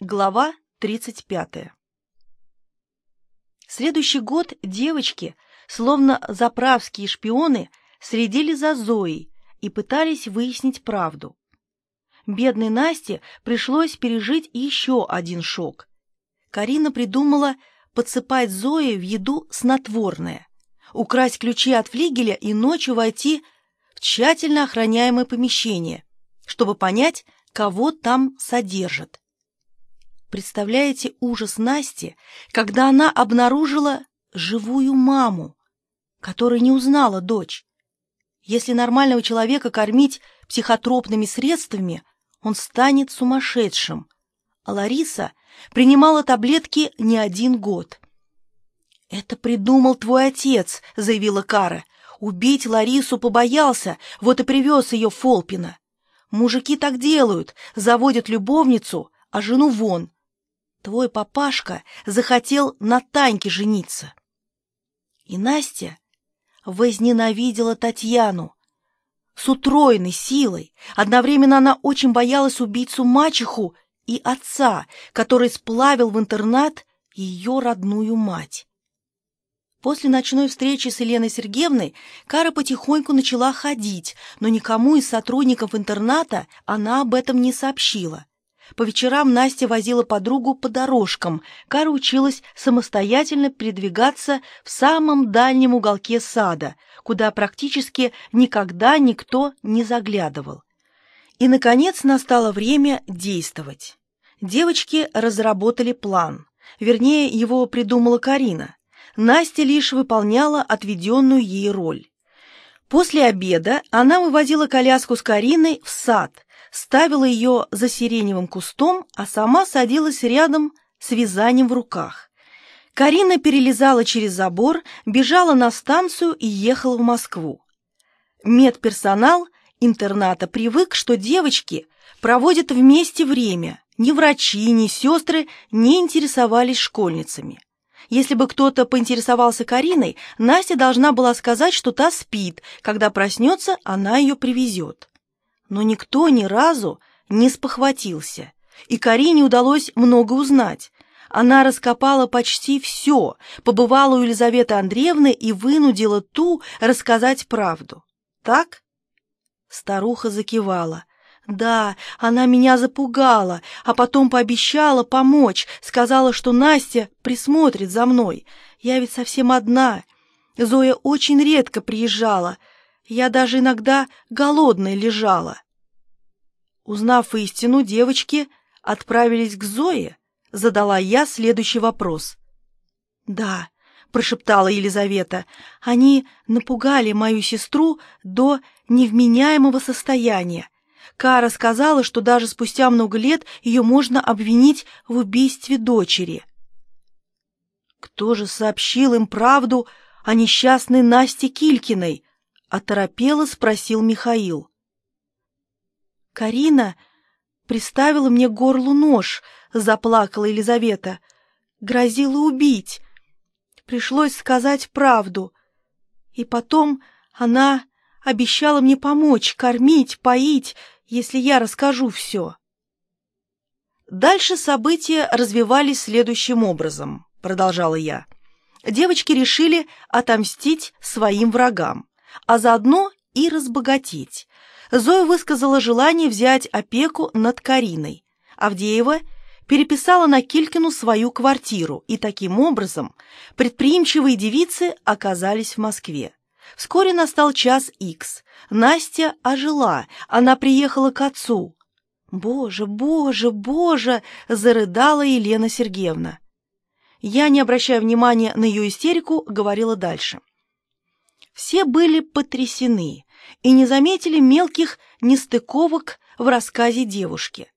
Глава 35. Следующий год девочки, словно заправские шпионы, следили за Зоей и пытались выяснить правду. Бедной Насте пришлось пережить еще один шок. Карина придумала подсыпать Зое в еду снотворное, украсть ключи от флигеля и ночью войти в тщательно охраняемое помещение, чтобы понять, кого там содержат. Представляете ужас Насти, когда она обнаружила живую маму, которая не узнала дочь. Если нормального человека кормить психотропными средствами, он станет сумасшедшим. А Лариса принимала таблетки не один год. «Это придумал твой отец», — заявила Кара. «Убить Ларису побоялся, вот и привез ее Фолпина. Мужики так делают, заводят любовницу, а жену вон, Твой папашка захотел на Таньке жениться. И Настя возненавидела Татьяну с утроенной силой. Одновременно она очень боялась убийцу-мачеху и отца, который сплавил в интернат ее родную мать. После ночной встречи с Еленой Сергеевной Кара потихоньку начала ходить, но никому из сотрудников интерната она об этом не сообщила. По вечерам Настя возила подругу по дорожкам. Кара училась самостоятельно передвигаться в самом дальнем уголке сада, куда практически никогда никто не заглядывал. И, наконец, настало время действовать. Девочки разработали план. Вернее, его придумала Карина. Настя лишь выполняла отведенную ей роль. После обеда она выводила коляску с Кариной в сад – ставила ее за сиреневым кустом, а сама садилась рядом с вязанием в руках. Карина перелезала через забор, бежала на станцию и ехала в Москву. Медперсонал интерната привык, что девочки проводят вместе время. Ни врачи, ни сестры не интересовались школьницами. Если бы кто-то поинтересовался Кариной, Настя должна была сказать, что та спит, когда проснется, она ее привезет. Но никто ни разу не спохватился, и Карине удалось много узнать. Она раскопала почти все, побывала у Елизаветы Андреевны и вынудила ту рассказать правду. Так? Старуха закивала. Да, она меня запугала, а потом пообещала помочь, сказала, что Настя присмотрит за мной. Я ведь совсем одна. Зоя очень редко приезжала, я даже иногда голодной лежала. Узнав истину, девочки отправились к Зое, задала я следующий вопрос. «Да», — прошептала Елизавета, — «они напугали мою сестру до невменяемого состояния. Кара сказала, что даже спустя много лет ее можно обвинить в убийстве дочери». «Кто же сообщил им правду о несчастной Насте Килькиной?» — оторопело спросил Михаил. «Карина приставила мне горлу нож», — заплакала Елизавета. «Грозила убить. Пришлось сказать правду. И потом она обещала мне помочь, кормить, поить, если я расскажу все». Дальше события развивались следующим образом, продолжала я. Девочки решили отомстить своим врагам, а заодно и разбогатеть. Зоя высказала желание взять опеку над Кариной. Авдеева переписала на Килькину свою квартиру, и таким образом предприимчивые девицы оказались в Москве. Вскоре настал час икс. Настя ожила, она приехала к отцу. «Боже, боже, боже!» — зарыдала Елена Сергеевна. Я, не обращая внимания на ее истерику, говорила дальше. Все были потрясены и не заметили мелких нестыковок в рассказе девушки.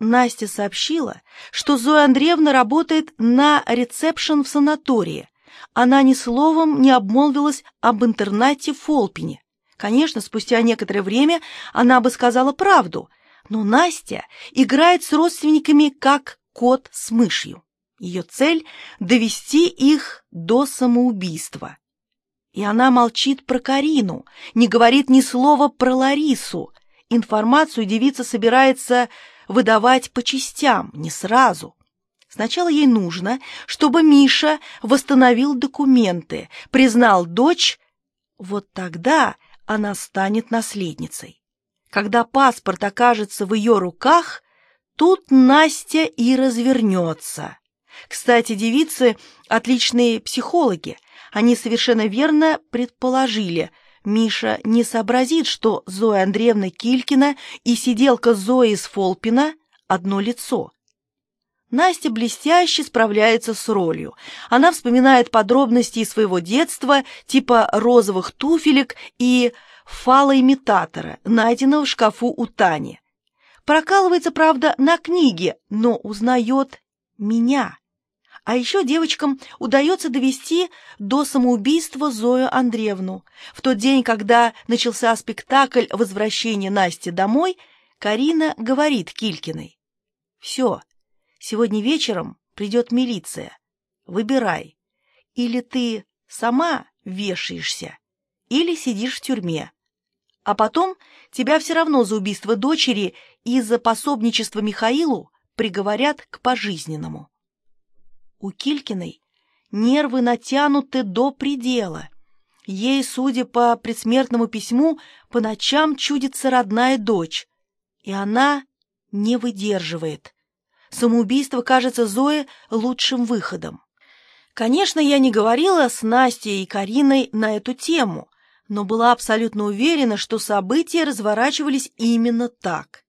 Настя сообщила, что Зоя Андреевна работает на ресепшн в санатории. Она ни словом не обмолвилась об интернате Фолпине. Конечно, спустя некоторое время она бы сказала правду, но Настя играет с родственниками как кот с мышью. Ее цель — довести их до самоубийства. И она молчит про Карину, не говорит ни слова про Ларису. Информацию девица собирается выдавать по частям, не сразу. Сначала ей нужно, чтобы Миша восстановил документы, признал дочь, вот тогда она станет наследницей. Когда паспорт окажется в ее руках, тут Настя и развернется. Кстати, девицы – отличные психологи. Они совершенно верно предположили – Миша не сообразит, что Зоя Андреевна Килькина и сиделка Зои Сфолпина – одно лицо. Настя блестяще справляется с ролью. Она вспоминает подробности из своего детства, типа розовых туфелек и фалоимитатора, найденного в шкафу у Тани. Прокалывается, правда, на книге, но узнает меня. А еще девочкам удается довести до самоубийства Зою Андреевну. В тот день, когда начался спектакль «Возвращение Насти домой», Карина говорит Килькиной. «Все, сегодня вечером придет милиция. Выбирай. Или ты сама вешаешься, или сидишь в тюрьме. А потом тебя все равно за убийство дочери и за пособничество Михаилу приговорят к пожизненному». У Килькиной нервы натянуты до предела. Ей, судя по предсмертному письму, по ночам чудится родная дочь, и она не выдерживает. Самоубийство кажется Зое лучшим выходом. Конечно, я не говорила с Настей и Кариной на эту тему, но была абсолютно уверена, что события разворачивались именно так.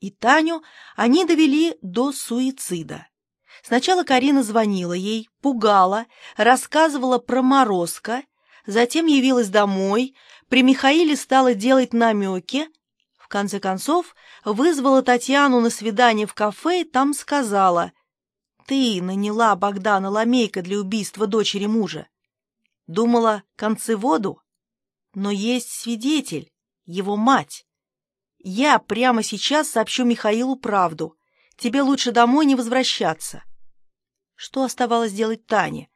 И Таню они довели до суицида. Сначала Карина звонила ей, пугала, рассказывала про морозко, затем явилась домой, при Михаиле стала делать намеки, в конце концов вызвала Татьяну на свидание в кафе и там сказала «Ты наняла Богдана Ламейка для убийства дочери мужа. Думала, концы воду? Но есть свидетель, его мать. Я прямо сейчас сообщу Михаилу правду. Тебе лучше домой не возвращаться». Что оставалось делать Тане?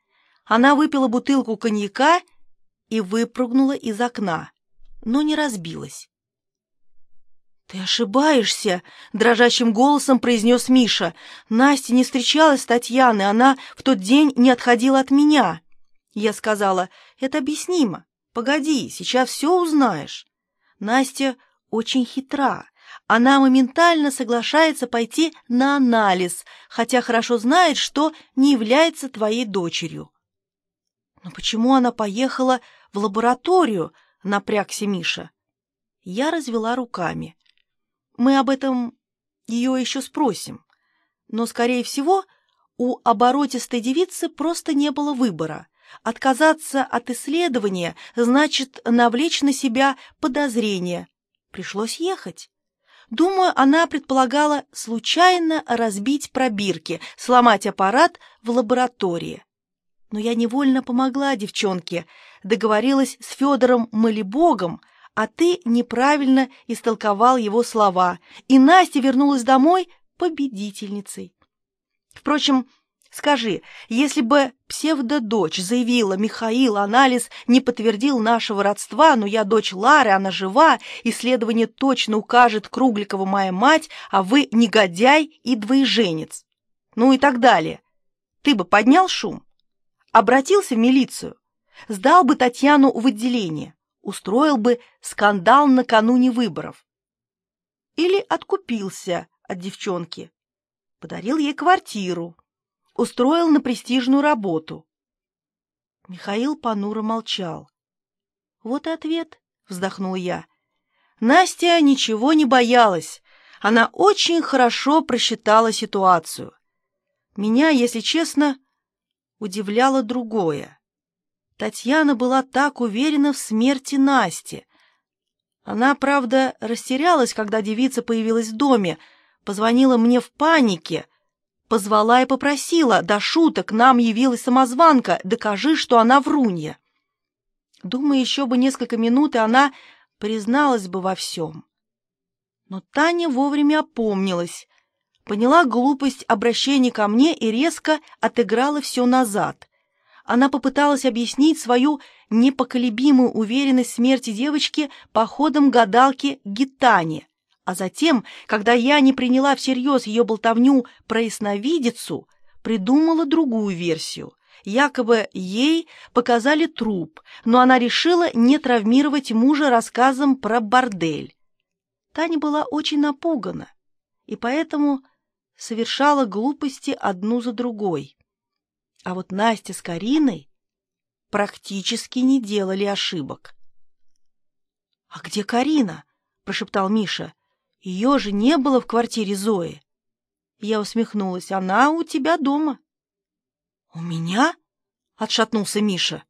Она выпила бутылку коньяка и выпрыгнула из окна, но не разбилась. «Ты ошибаешься!» — дрожащим голосом произнес Миша. «Настя не встречалась с Татьяной, она в тот день не отходила от меня». Я сказала, «Это объяснимо. Погоди, сейчас все узнаешь». Настя очень хитра. Она моментально соглашается пойти на анализ, хотя хорошо знает, что не является твоей дочерью. Но почему она поехала в лабораторию, напрягся Миша? Я развела руками. Мы об этом ее еще спросим. Но, скорее всего, у оборотистой девицы просто не было выбора. Отказаться от исследования значит навлечь на себя подозрения. Пришлось ехать. Думаю, она предполагала случайно разбить пробирки, сломать аппарат в лаборатории. Но я невольно помогла девчонке, договорилась с Федором Малибогом, а ты неправильно истолковал его слова, и Настя вернулась домой победительницей. Впрочем, Скажи, если бы псевдодочь заявила Михаил, анализ не подтвердил нашего родства, но я дочь Лары, она жива, исследование точно укажет Кругликова моя мать, а вы негодяй и двоеженец. Ну и так далее. Ты бы поднял шум? Обратился в милицию? Сдал бы Татьяну в отделение? Устроил бы скандал накануне выборов? Или откупился от девчонки? Подарил ей квартиру, устроил на престижную работу. Михаил понуро молчал. Вот и ответ, вздохнул я. Настя ничего не боялась. Она очень хорошо просчитала ситуацию. Меня, если честно, удивляло другое. Татьяна была так уверена в смерти Насти. Она, правда, растерялась, когда девица появилась в доме, позвонила мне в панике, Позвала и попросила, до шуток, нам явилась самозванка, докажи, что она врунья. Думаю, еще бы несколько минут, и она призналась бы во всем. Но Таня вовремя опомнилась, поняла глупость обращения ко мне и резко отыграла все назад. Она попыталась объяснить свою непоколебимую уверенность в смерти девочки походом гадалки Гитане, А затем, когда я не приняла всерьез ее болтовню про ясновидицу, придумала другую версию. Якобы ей показали труп, но она решила не травмировать мужа рассказом про бордель. Таня была очень напугана и поэтому совершала глупости одну за другой. А вот Настя с Кариной практически не делали ошибок. «А где Карина?» — прошептал Миша. «Ее же не было в квартире Зои». Я усмехнулась. «Она у тебя дома». «У меня?» — отшатнулся Миша.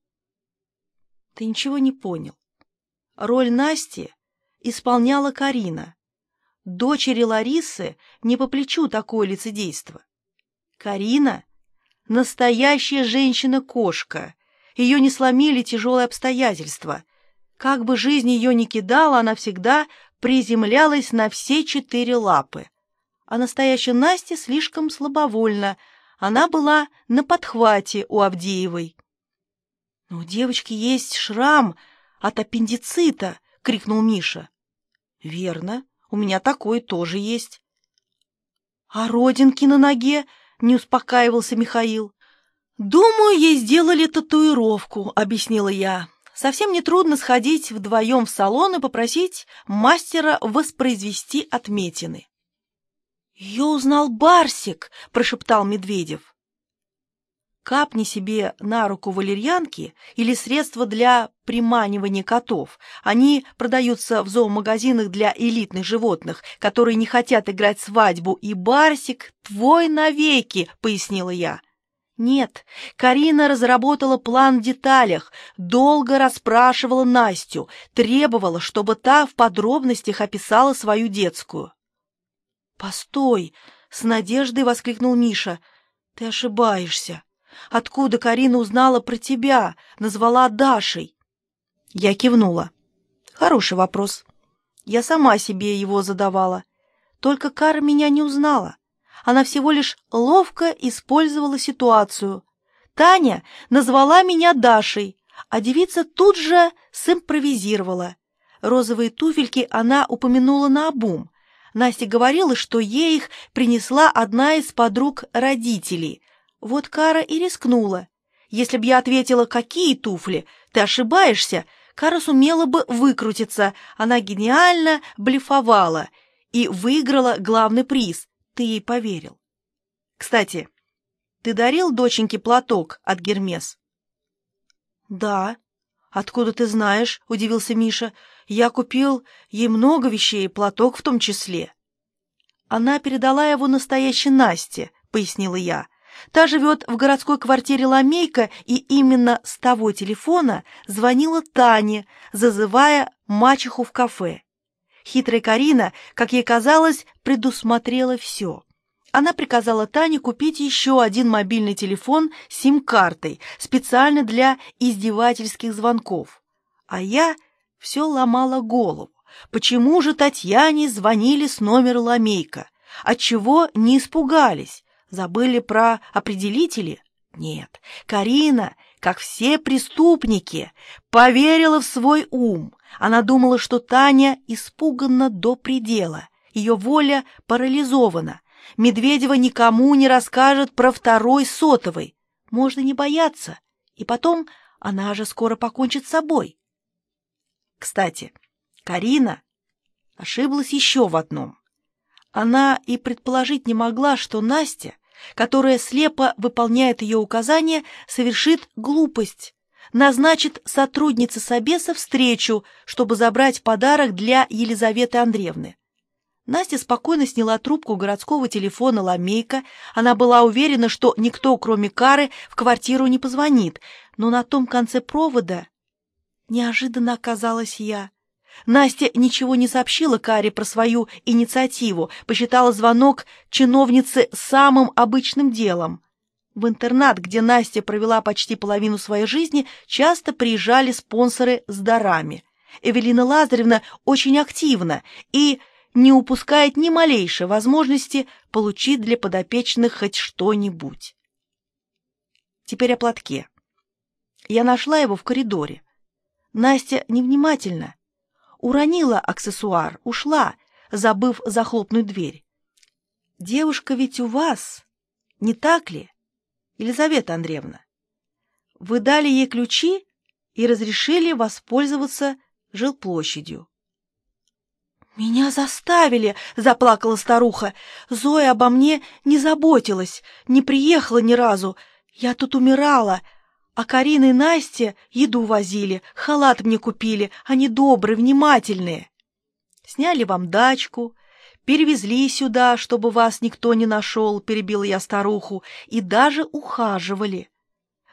«Ты ничего не понял. Роль Насти исполняла Карина. Дочери Ларисы не по плечу такое лицедейство. Карина — настоящая женщина-кошка. Ее не сломили тяжелые обстоятельства. Как бы жизнь ее ни кидала, она всегда приземлялась на все четыре лапы. А настоящая Настя слишком слабовольна. Она была на подхвате у Авдеевой. «Но у девочки есть шрам от аппендицита!» — крикнул Миша. «Верно, у меня такой тоже есть». «А родинки на ноге?» — не успокаивался Михаил. «Думаю, ей сделали татуировку», — объяснила я. «Совсем нетрудно сходить вдвоем в салон и попросить мастера воспроизвести отметины». «Ее узнал Барсик», — прошептал Медведев. Капни себе на руку валерьянки или средства для приманивания котов. Они продаются в зоомагазинах для элитных животных, которые не хотят играть свадьбу. И Барсик твой навеки, пояснила я. Нет, Карина разработала план в деталях, долго расспрашивала Настю, требовала, чтобы та в подробностях описала свою детскую. «Постой!» — с надеждой воскликнул Миша. «Ты ошибаешься. Откуда Карина узнала про тебя, назвала Дашей?» Я кивнула. «Хороший вопрос. Я сама себе его задавала. Только Кара меня не узнала. Она всего лишь ловко использовала ситуацию. Таня назвала меня Дашей, а девица тут же симпровизировала. Розовые туфельки она упомянула наобум. Настя говорила, что ей их принесла одна из подруг родителей. Вот Кара и рискнула. Если б я ответила, какие туфли, ты ошибаешься, Кара сумела бы выкрутиться. Она гениально блефовала и выиграла главный приз ты ей поверил. Кстати, ты дарил доченьке платок от Гермес? Да. Откуда ты знаешь? Удивился Миша. Я купил ей много вещей, платок в том числе. Она передала его настоящей Насте, пояснила я. Та живет в городской квартире Ламейка, и именно с того телефона звонила Тане, зазывая мачеху в кафе. Хитрая Карина, как ей казалось, предусмотрела все. Она приказала Тане купить еще один мобильный телефон с сим-картой, специально для издевательских звонков. А я все ломала голову. Почему же Татьяне звонили с номера Ламейка? Отчего не испугались? Забыли про определители? Нет, Карина, как все преступники, поверила в свой ум. Она думала, что Таня испугана до предела, ее воля парализована. Медведева никому не расскажет про второй сотовый. Можно не бояться. И потом она же скоро покончит с собой. Кстати, Карина ошиблась еще в одном. Она и предположить не могла, что Настя, которая слепо выполняет ее указания, совершит глупость, назначит сотруднице Собеса встречу, чтобы забрать подарок для Елизаветы Андреевны. Настя спокойно сняла трубку городского телефона «Ламейка». Она была уверена, что никто, кроме Кары, в квартиру не позвонит. Но на том конце провода неожиданно оказалась я. Настя ничего не сообщила Каре про свою инициативу, посчитала звонок чиновницы самым обычным делом. В интернат, где Настя провела почти половину своей жизни, часто приезжали спонсоры с дарами. Эвелина Лазаревна очень активна и не упускает ни малейшей возможности получить для подопечных хоть что-нибудь. Теперь о платке. Я нашла его в коридоре. Настя невнимательно. Уронила аксессуар, ушла, забыв захлопнуть дверь. «Девушка ведь у вас, не так ли, Елизавета Андреевна? Вы дали ей ключи и разрешили воспользоваться жилплощадью». «Меня заставили!» — заплакала старуха. «Зоя обо мне не заботилась, не приехала ни разу. Я тут умирала, а Карина и Настя еду возили, халат мне купили, они добрые, внимательные. Сняли вам дачку, перевезли сюда, чтобы вас никто не нашел, перебила я старуху, и даже ухаживали.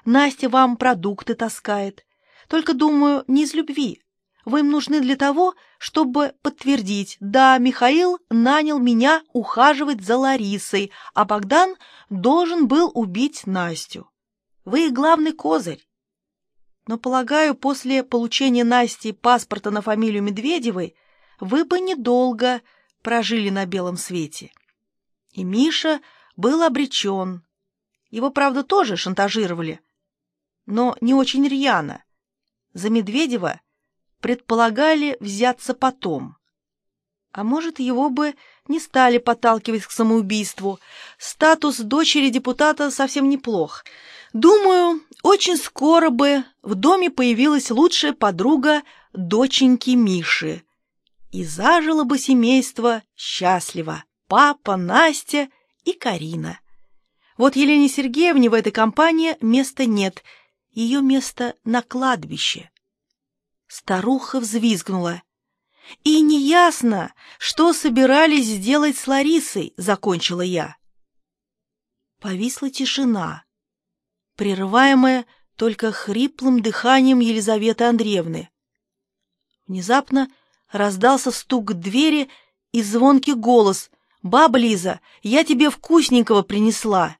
Настя вам продукты таскает. Только, думаю, не из любви. Вы им нужны для того, чтобы подтвердить, да, Михаил нанял меня ухаживать за Ларисой, а Богдан должен был убить Настю. Вы главный козырь. Но, полагаю, после получения Насти паспорта на фамилию Медведевой вы бы недолго прожили на белом свете. И Миша был обречен. Его, правда, тоже шантажировали, но не очень рьяно. За Медведева предполагали взяться потом. А может, его бы не стали подталкивать к самоубийству. Статус дочери депутата совсем неплох — Думаю, очень скоро бы в доме появилась лучшая подруга доченьки Миши. И зажило бы семейство счастливо. Папа, Настя и Карина. Вот Елене Сергеевне в этой компании места нет. Ее место на кладбище. Старуха взвизгнула. «И неясно, что собирались сделать с Ларисой», — закончила я. Повисла тишина прерываемое только хриплым дыханием Елизаветы Андреевны. Внезапно раздался стук двери и звонкий голос «Баба Лиза, я тебе вкусненького принесла!»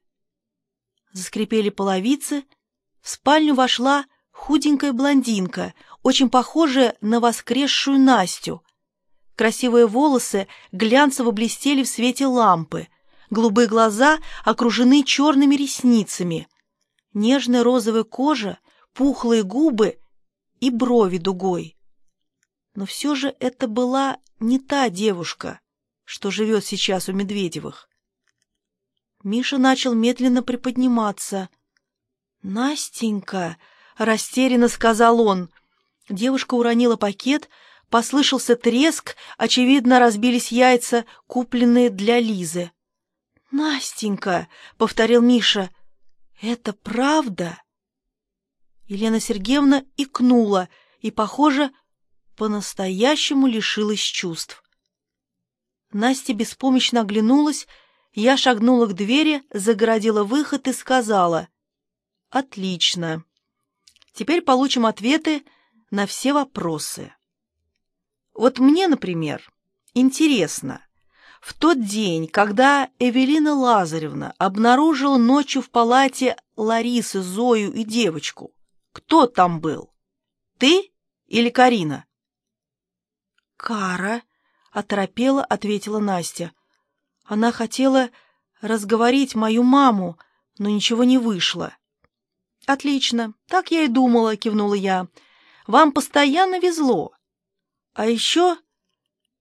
Заскрипели половицы, в спальню вошла худенькая блондинка, очень похожая на воскресшую Настю. Красивые волосы глянцево блестели в свете лампы, голубые глаза окружены черными ресницами — нежная розовая кожа, пухлые губы и брови дугой. Но все же это была не та девушка, что живет сейчас у Медведевых. Миша начал медленно приподниматься. «Настенька!» — растерянно сказал он. Девушка уронила пакет, послышался треск, очевидно, разбились яйца, купленные для Лизы. «Настенька!» — повторил Миша. «Это правда?» Елена Сергеевна икнула и, похоже, по-настоящему лишилась чувств. Настя беспомощно оглянулась, я шагнула к двери, загородила выход и сказала «Отлично. Теперь получим ответы на все вопросы. Вот мне, например, интересно, в тот день, когда Эвелина Лазаревна обнаружила ночью в палате Ларисы, Зою и девочку, кто там был? Ты или Карина? Кара, оторопела, ответила Настя. Она хотела разговорить мою маму, но ничего не вышло. Отлично, так я и думала, кивнула я. Вам постоянно везло. А еще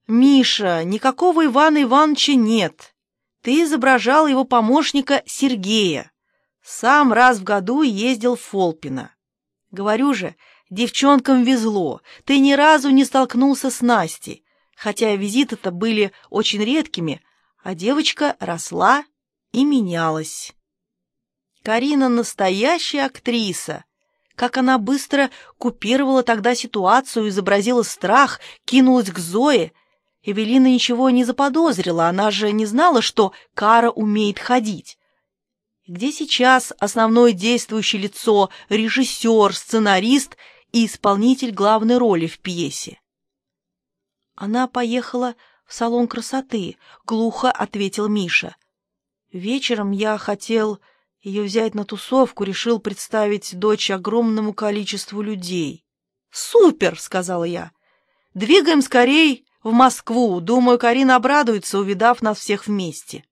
«Миша, никакого Ивана Ивановича нет. Ты изображал его помощника Сергея. Сам раз в году ездил в Фолпино. Говорю же, девчонкам везло. Ты ни разу не столкнулся с Настей, хотя визиты-то были очень редкими, а девочка росла и менялась. Карина настоящая актриса. Как она быстро купировала тогда ситуацию, изобразила страх, кинулась к Зое — Эвелина ничего не заподозрила, она же не знала, что Кара умеет ходить. Где сейчас основное действующее лицо, режиссер, сценарист и исполнитель главной роли в пьесе? Она поехала в салон красоты, глухо ответил Миша. Вечером я хотел ее взять на тусовку, решил представить дочь огромному количеству людей. «Супер!» — сказала я. «Двигаем скорей в Москву. Думаю, Карина обрадуется, увидав нас всех вместе.